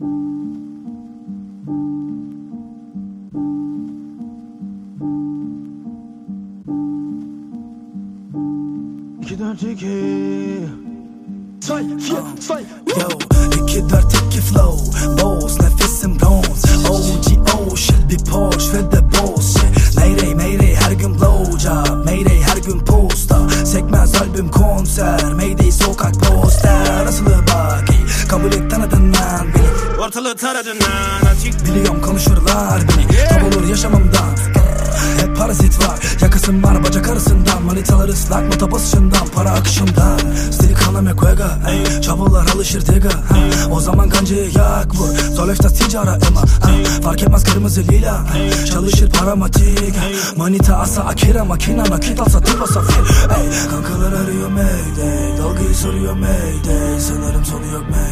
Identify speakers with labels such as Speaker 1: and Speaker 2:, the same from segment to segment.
Speaker 1: İki dört iki. Zwei, vier, zwei,
Speaker 2: yo İki dört iki flow. Boz nefesim gonz OGO Shelby Porsche ve de boss Mayday mayday her gün blowjob. Mayday her gün posta. Sekmez albüm konser. Mayday sokak
Speaker 1: ortalığı taradın Nancik
Speaker 2: Biliyorum konuşurlar beni. Yeah. Tam olur yaşamımdan Hep parazit var. Yakasım var bacak arasından Manitalar ıslak mı tapasışından Para akışından Stili kalame kuega Çavullar alışır tega O zaman kancayı yak vur. Zolefta ticara ema Fark etmez kırmızı lila Çalışır paramatik Manita asa akira makina Nakit alsa tıba safir Kankalar arıyor mayday Dalgayı soruyor mayday. Sanırım sonu yok mayday.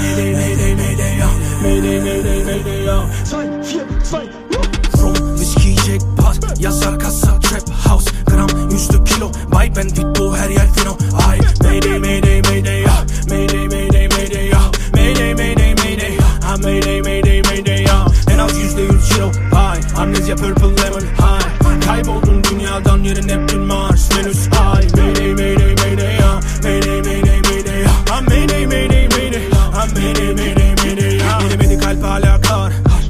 Speaker 2: Mayday mayday
Speaker 1: mayday ya Mayday mayday mayday ya Say fiyat say
Speaker 2: Rock viski jack pot Yazar kasa trap house Gram yüzlü kilo. Bay ben Vito her yer fino. Ay
Speaker 1: Mayday mayday mayday ya. Mayday mayday mayday ya. Mayday mayday mayday ya. Ah, mayday mayday mayday ya. En az yüzde yüz kilo. Pie Amnezya purple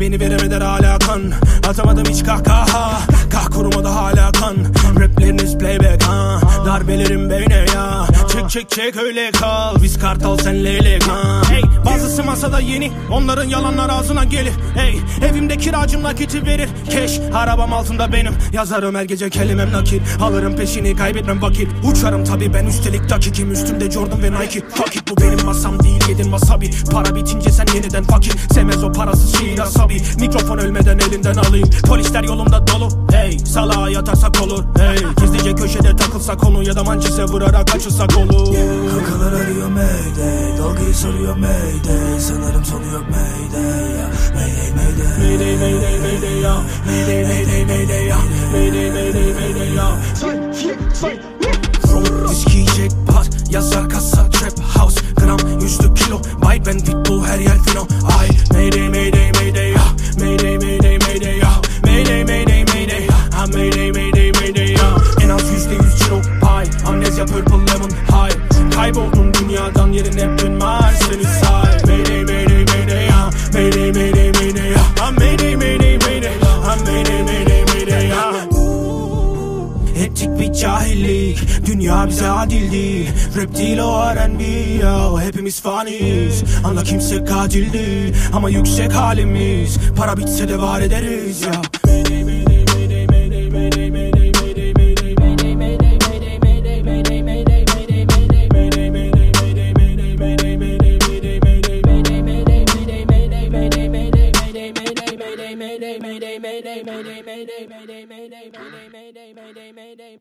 Speaker 1: Beni veremeder hala kan. Atamadım hiç kahkaha. Kah kurumada hala kan. Rapleriniz playback ha. Darbelerim beyne ya. Çek çek öyle kal. Biz kartal senle elegan Hey bazısı masada yeni Onların yalanlar ağzına gelir. Hey evimde kiracım nakiti verir. Keş arabam altında benim. Yazarım her gece kelimem nakit Alırım peşini kaybetmem vakit Uçarım tabi ben üstelik dakikim Üstümde Jordan ve Nike. Fakir bu benim masam değil yedin wasabi. Para bitince sen yeniden fakir. Sevmez o parasız şiir asabi. Mikrofon ölmeden elinden alayım. Polisler yolumda dolu. Hey salağa yatarsak olur. Hey gizlice köşede takılsak onu Ya da mançise vurarak açılsak olur.
Speaker 2: Kakalar arıyor meyde Dalgayı soruyor meyde Sanırım sonu yok meyde Meyde meyde
Speaker 1: Meyde meyde meyde ya Meyde meyde meyde ya Meyde meyde meyde ya Say say
Speaker 2: say Viski Jack Yazar kasa trap house Gram yüzlü kilo Bay ben Vito her yer fino Ay
Speaker 1: Mayday mayday mayday ya Mayday mayday mayday ya Mayday mayday mayday ya Mayday mayday mayday ya En az yüzde yüz kilo pay Amnezya purple Tam yerin hep seni say. Mayday mayday mayday ya. Mayday mayday mayday ya. Ha mayday mayday mayday. Ha mayday mayday mayday ya. Ettik bir cahillik. Dünya bize adil değil Rap değil o R&B ya. Hepimiz faniyiz. Anla kimse katil değil Ama yüksek halimiz. Para bitse de var ederiz ya. Mayday Mayday, Mayday, Mayday, Mayday, Mayday, Mayday, Mayday, Mayday, Mayday, Mayday, Mayday.